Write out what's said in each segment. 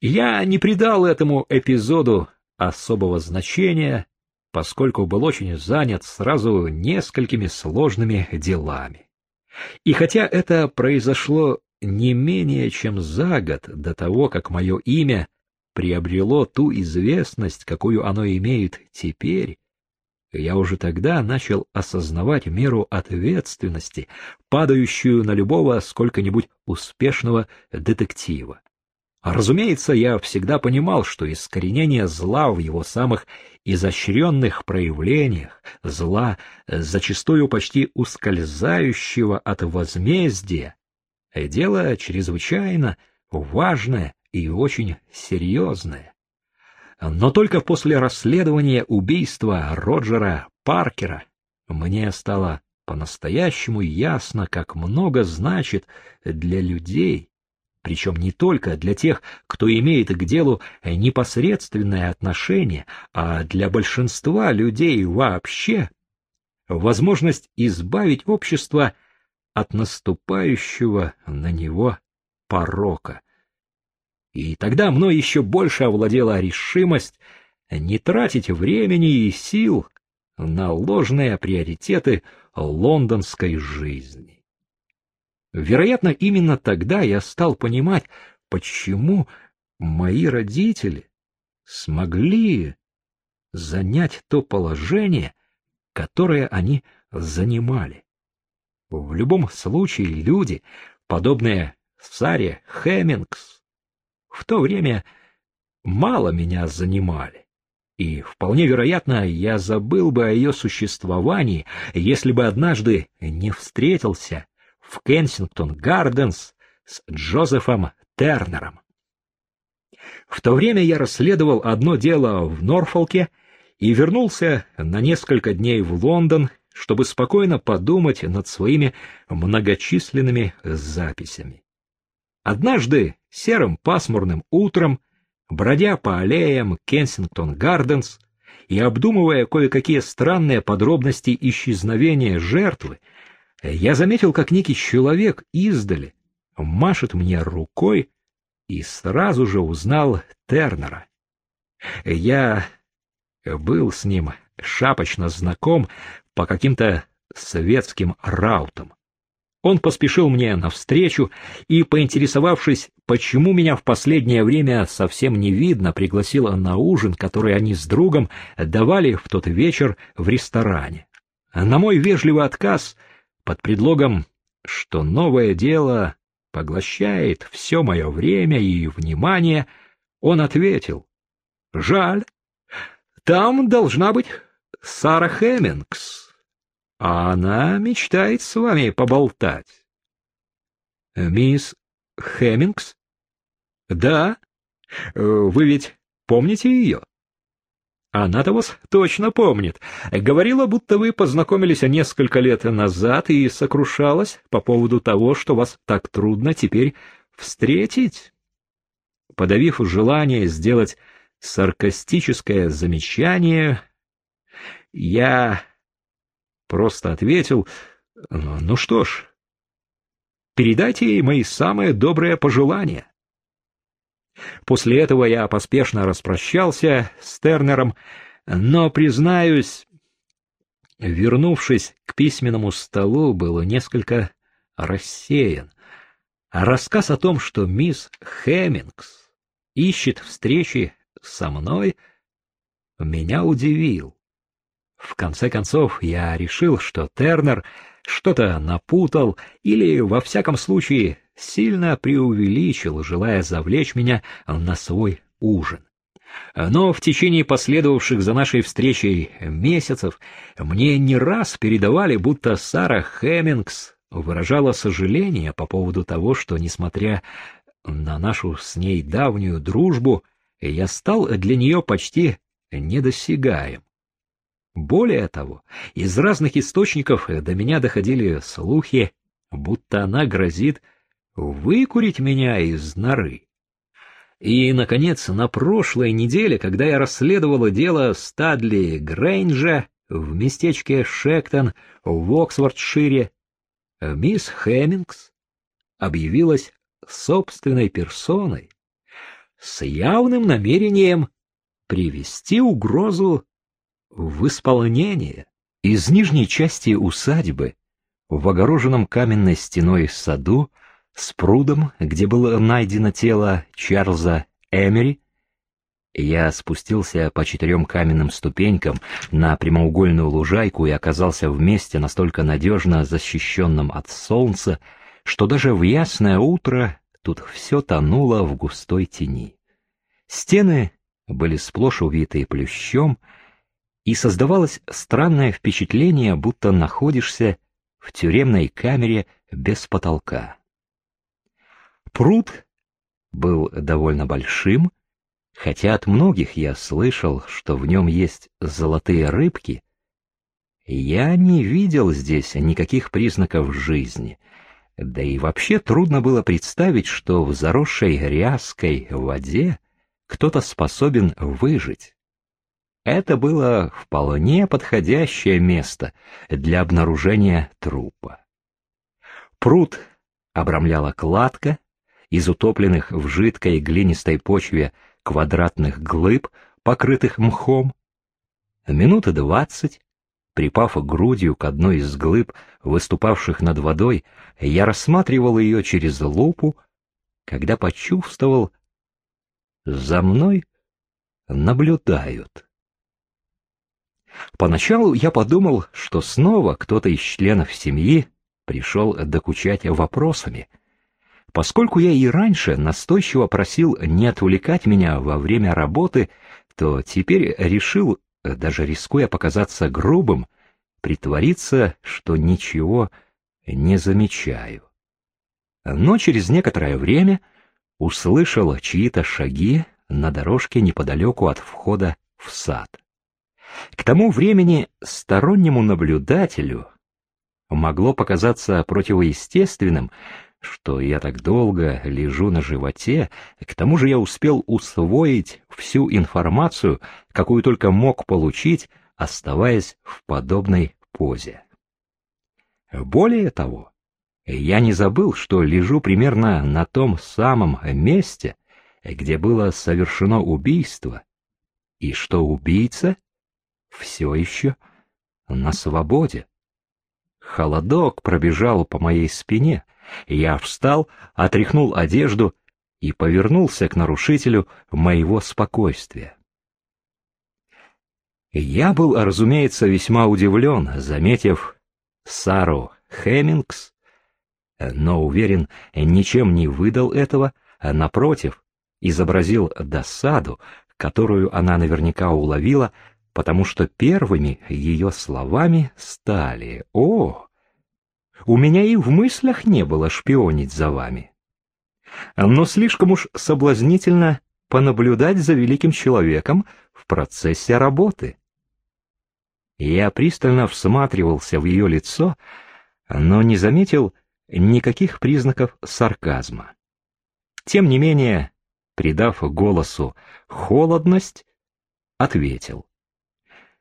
Я не придал этому эпизоду особого значения, поскольку был очень занят сразу несколькими сложными делами. И хотя это произошло не менее чем за год до того, как мое имя приобрело ту известность, какую оно имеет теперь, я уже тогда начал осознавать меру ответственности, падающую на любого сколько-нибудь успешного детектива. Разумеется, я всегда понимал, что искоренение зла в его самых изощренных проявлениях, зла, зачастую почти ускользающего от возмездия, дело чрезвычайно важное и очень серьезное. Но только после расследования убийства Роджера Паркера мне стало по-настоящему ясно, как много значит для людей причем не только для тех, кто имеет к делу непосредственное отношение, а для большинства людей вообще, возможность избавить общество от наступающего на него порока. И тогда мной еще больше овладела решимость не тратить времени и сил на ложные приоритеты лондонской жизни. Вероятно, именно тогда я стал понимать, почему мои родители смогли занять то положение, которое они занимали. В любом случае люди, подобные Саре Хемингс, в то время мало меня занимали. И вполне вероятно, я забыл бы о ее существовании, если бы однажды не встретился в Кенсингтон-Гарденс с Джозефом Тернером. В то время я расследовал одно дело в Норфолке и вернулся на несколько дней в Лондон, чтобы спокойно подумать над своими многочисленными записями. Однажды серым пасмурным утром, бродя по аллеям Кенсингтон-Гарденс и обдумывая кое-какие странные подробности исчезновения жертвы, я заметил, как некий человек издали машет мне рукой и сразу же узнал Тернера. Я был с ним шапочно знаком по каким-то светским раутам. Он поспешил мне навстречу и, поинтересовавшись, почему меня в последнее время совсем не видно, пригласил на ужин, который они с другом давали в тот вечер в ресторане. На мой вежливый отказ — под предлогом, что новое дело поглощает все мое время и внимание, он ответил, «Жаль, там должна быть Сара Хемингс, а она мечтает с вами поболтать». «Мисс Хемингс?» «Да, вы ведь помните ее?» Она-то вас точно помнит. Говорила, будто вы познакомились несколько лет назад и сокрушалась по поводу того, что вас так трудно теперь встретить. Подавив желание сделать саркастическое замечание, я просто ответил, ну что ж, передайте ей мои самые добрые пожелания. После этого я поспешно распрощался с Тернером, но, признаюсь, вернувшись к письменному столу, был несколько рассеян. Рассказ о том, что мисс Хемингс ищет встречи со мной, меня удивил. В конце концов, я решил, что Тернер что-то напутал или, во всяком случае, сильно преувеличил, желая завлечь меня на свой ужин. Но в течение последовавших за нашей встречей месяцев мне не раз передавали, будто Сара Хемингс выражала сожаление по поводу того, что, несмотря на нашу с ней давнюю дружбу, я стал для нее почти недосягаем. Более того, из разных источников до меня доходили слухи, будто она грозит выкурить меня из норы. И, наконец, на прошлой неделе, когда я расследовала дело Стадли Грейнджа в местечке Шектон в Оксфордшире, мисс Хеммингс объявилась собственной персоной с явным намерением привести угрозу в исполнение. Из нижней части усадьбы, в огороженном каменной стеной саду, с прудом, где было найдено тело Чарльза Эмери, я спустился по четырем каменным ступенькам на прямоугольную лужайку и оказался в месте настолько надежно защищенном от солнца, что даже в ясное утро тут все тонуло в густой тени. Стены были сплошь увиты плющом, и создавалось странное впечатление, будто находишься в тюремной камере без потолка. Пруд был довольно большим, хотя от многих я слышал, что в нем есть золотые рыбки, я не видел здесь никаких признаков жизни, да и вообще трудно было представить, что в заросшей ряской воде кто-то способен выжить. Это было вполне подходящее место для обнаружения трупа. Пруд обрамляла кладка из утопленных в жидкой глинистой почве квадратных глыб, покрытых мхом. Минуты двадцать, припав грудью к одной из глыб, выступавших над водой, я рассматривал ее через лупу, когда почувствовал, за мной наблюдают. Поначалу я подумал, что снова кто-то из членов семьи пришел докучать вопросами. Поскольку я и раньше настойчиво просил не отвлекать меня во время работы, то теперь решил, даже рискуя показаться грубым, притвориться, что ничего не замечаю. Но через некоторое время услышал чьи-то шаги на дорожке неподалеку от входа в сад. К тому времени стороннему наблюдателю могло показаться противоестественным, что я так долго лежу на животе, к тому же я успел усвоить всю информацию, какую только мог получить, оставаясь в подобной позе. Более того, я не забыл, что лежу примерно на том самом месте, где было совершено убийство, и что убийца все еще на свободе. Холодок пробежал по моей спине, я встал, отряхнул одежду и повернулся к нарушителю моего спокойствия. Я был, разумеется, весьма удивлен, заметив Сару Хеммингс, но, уверен, ничем не выдал этого, а, напротив, изобразил досаду, которую она наверняка уловила, потому что первыми ее словами стали «О, у меня и в мыслях не было шпионить за вами». Но слишком уж соблазнительно понаблюдать за великим человеком в процессе работы. Я пристально всматривался в ее лицо, но не заметил никаких признаков сарказма. Тем не менее, придав голосу холодность, ответил.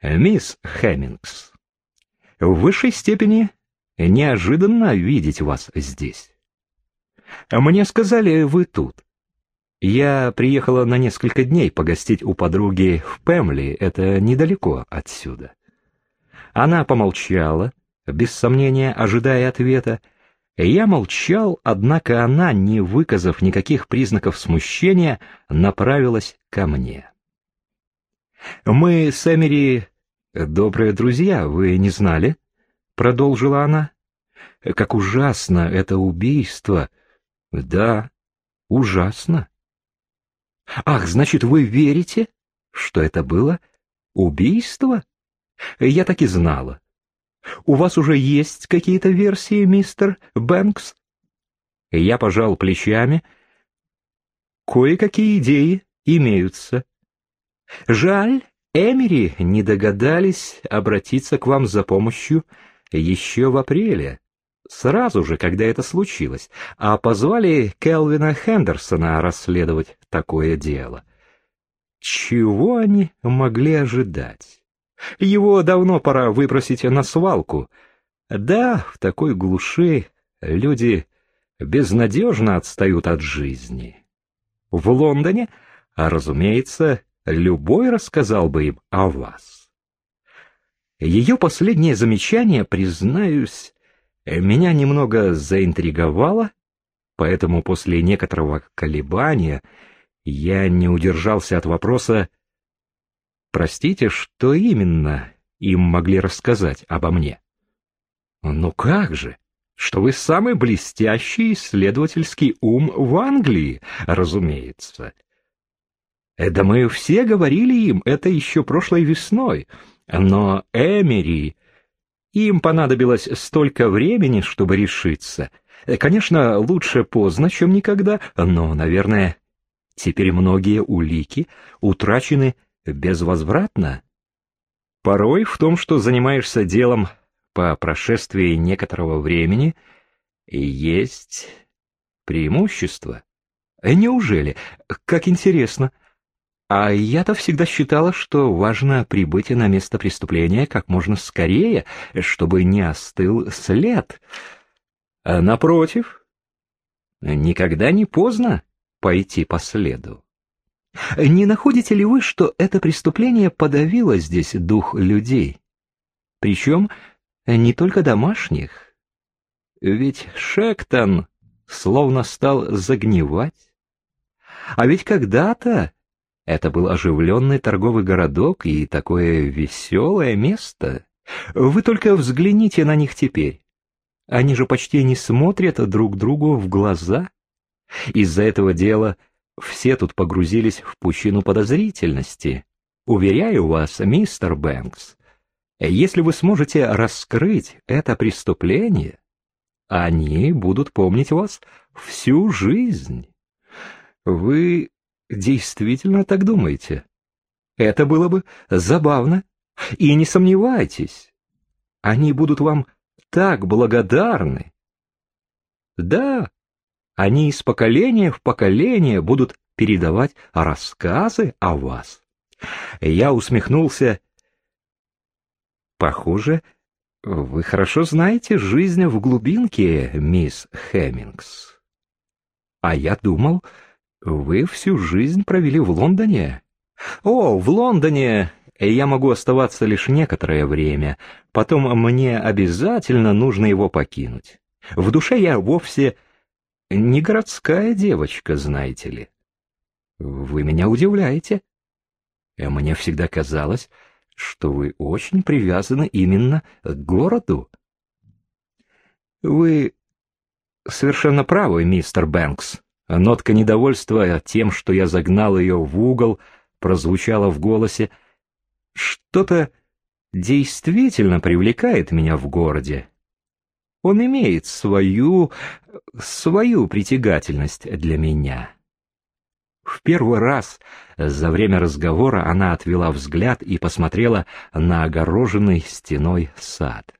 «Мисс Хэммингс, в высшей степени неожиданно видеть вас здесь. Мне сказали, вы тут. Я приехала на несколько дней погостить у подруги в Пемли, это недалеко отсюда». Она помолчала, без сомнения ожидая ответа. Я молчал, однако она, не выказав никаких признаков смущения, направилась ко мне. «Мы с Эмери «Добрые друзья, вы не знали?» — продолжила она. «Как ужасно это убийство!» «Да, ужасно!» «Ах, значит, вы верите, что это было убийство?» «Я так и знала. У вас уже есть какие-то версии, мистер Бэнкс?» Я пожал плечами. «Кое-какие идеи имеются. Жаль, Эмери не догадались обратиться к вам за помощью еще в апреле, сразу же, когда это случилось, а позвали Келвина Хендерсона расследовать такое дело. Чего они могли ожидать? Его давно пора выбросить на свалку. Да, в такой глуши люди безнадежно отстают от жизни. в Лондоне, а, разумеется, любой рассказал бы им о вас. Ее последнее замечание, признаюсь, меня немного заинтриговало, поэтому после некоторого колебания я не удержался от вопроса «Простите, что именно им могли рассказать обо мне?» «Ну как же, что вы самый блестящий исследовательский ум в Англии, разумеется». Да мы все говорили им это еще прошлой весной, но Эмери... Им понадобилось столько времени, чтобы решиться. Конечно, лучше поздно, чем никогда, но, наверное, теперь многие улики утрачены безвозвратно. Порой в том, что занимаешься делом по прошествии некоторого времени, есть преимущество. Неужели? Как интересно. А я-то всегда считала, что важно прибытие на место преступления как можно скорее, чтобы не остыл след. А напротив, никогда не поздно пойти по следу. Не находите ли вы, что это преступление подавило здесь дух людей? Причем не только домашних. Ведь Шектон словно стал загнивать. А ведь когда-то это был оживленный торговый городок и такое веселое место. Вы только взгляните на них теперь. Они же почти не смотрят друг другу в глаза. Из-за этого дела все тут погрузились в пучину подозрительности. Уверяю вас, мистер Бэнкс, если вы сможете раскрыть это преступление, они будут помнить вас всю жизнь. Вы Действительно так думаете? Это было бы забавно. И не сомневайтесь, они будут вам так благодарны. Да, они из поколения в поколение будут передавать рассказы о вас. Я усмехнулся. Похоже, вы хорошо знаете жизнь в глубинке, мисс Хеммингс. А я думал, вы всю жизнь провели в Лондоне? О, в Лондоне я могу оставаться лишь некоторое время, потом мне обязательно нужно его покинуть. В душе я вовсе не городская девочка, знаете ли. Вы меня удивляете. Мне всегда казалось, что вы очень привязаны именно к городу. Вы совершенно правы, мистер Бэнкс, Нотка недовольства тем, что я загнал ее в угол, прозвучала в голосе. Что-то действительно привлекает меня в городе. Он имеет свою... свою притягательность для меня. В первый раз за время разговора она отвела взгляд и посмотрела на огороженный стеной сад.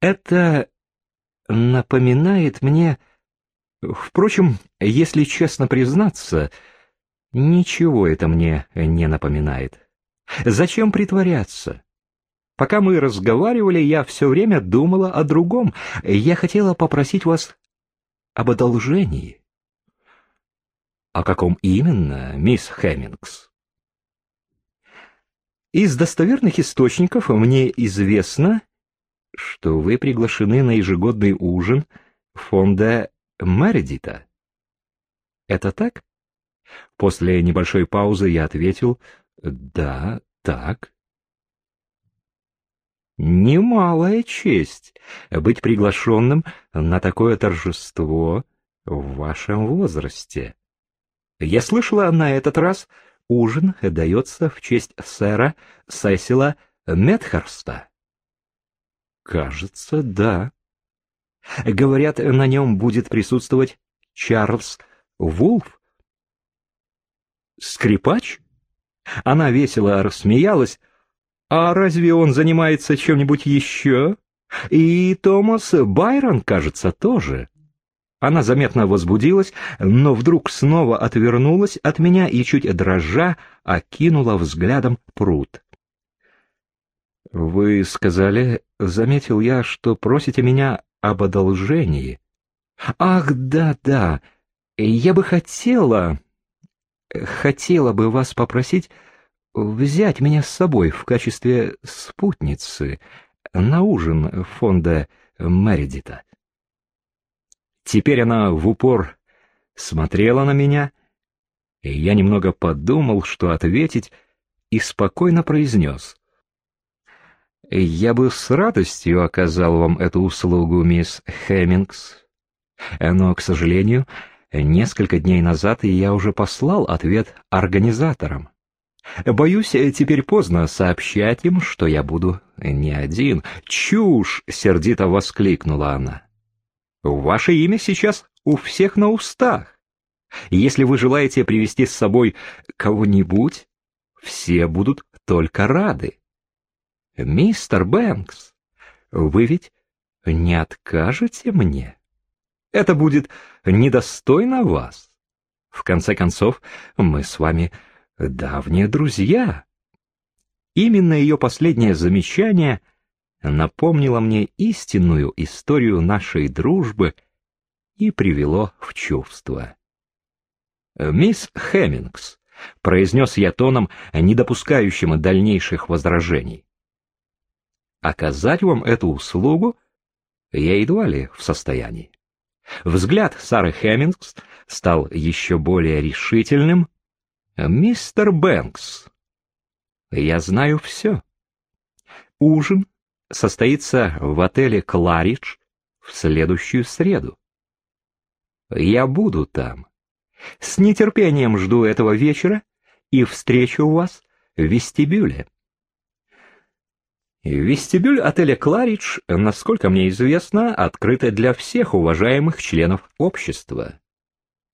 Это напоминает мне Впрочем, если честно признаться, ничего это мне не напоминает. Зачем притворяться? Пока мы разговаривали, я все время думала о другом. Я хотела попросить вас об одолжении. О каком именно, мисс Хэммингс? Из достоверных источников мне известно, что вы приглашены на ежегодный ужин фонда Мередита. Это так? После небольшой паузы я ответил «Да, так». Немалая честь быть приглашенным на такое торжество в вашем возрасте. Я слышала, на этот раз ужин дается в честь сэра Сесила Метхарста. Кажется, да. Говорят, на нем будет присутствовать Чарльз Вулф. Скрипач? Она весело рассмеялась. А разве он занимается чем-нибудь еще? И Томас Байрон, кажется, тоже. Она заметно возбудилась, но вдруг снова отвернулась от меня и, чуть дрожа, окинула взглядом пруд. «Вы сказали, — заметил я, — что просите меня об одолжении. Ах, да-да, я бы хотела... хотела бы вас попросить взять меня с собой в качестве спутницы на ужин фонда Мередита. Теперь она в упор смотрела на меня, и я немного подумал, что ответить, и спокойно произнес. «Я бы с радостью оказал вам эту услугу, мисс Хэммингс, но, к сожалению, несколько дней назад я уже послал ответ организаторам. Боюсь, теперь поздно сообщать им, что я буду не один. Чушь! — сердито воскликнула она. Ваше имя сейчас у всех на устах. Если вы желаете привести с собой кого-нибудь, все будут только рады. Мистер Бэнкс, вы ведь не откажете мне? Это будет недостойно вас. В конце концов, мы с вами давние друзья. Именно ее последнее замечание напомнило мне истинную историю нашей дружбы и привело в чувство. «Мисс Хеммингс», — произнес я тоном, не допускающим дальнейших возражений, — «оказать вам эту услугу я едва ли в состоянии». Взгляд Сары Хеммингс стал еще более решительным, «Мистер Бэнкс, я знаю все. Ужин состоится в отеле «Кларидж» в следующую среду. Я буду там. С нетерпением жду этого вечера и встречу вас в вестибюле». Вестибюль отеля «Кларидж», насколько мне известно, открыт для всех уважаемых членов общества.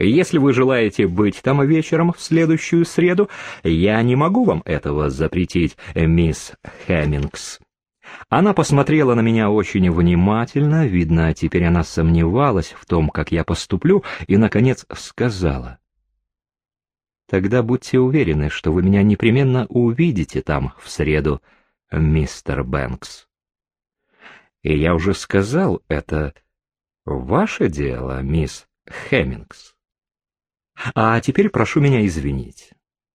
Если вы желаете быть там вечером в следующую среду, я не могу вам этого запретить, мисс Хэммингс. Она посмотрела на меня очень внимательно, видно, теперь она сомневалась в том, как я поступлю, и, наконец, сказала. «Тогда будьте уверены, что вы меня непременно увидите там в среду, мистер Бэнкс». И я уже сказал, это ваше дело, мисс Хэммингс. А теперь прошу меня извинить.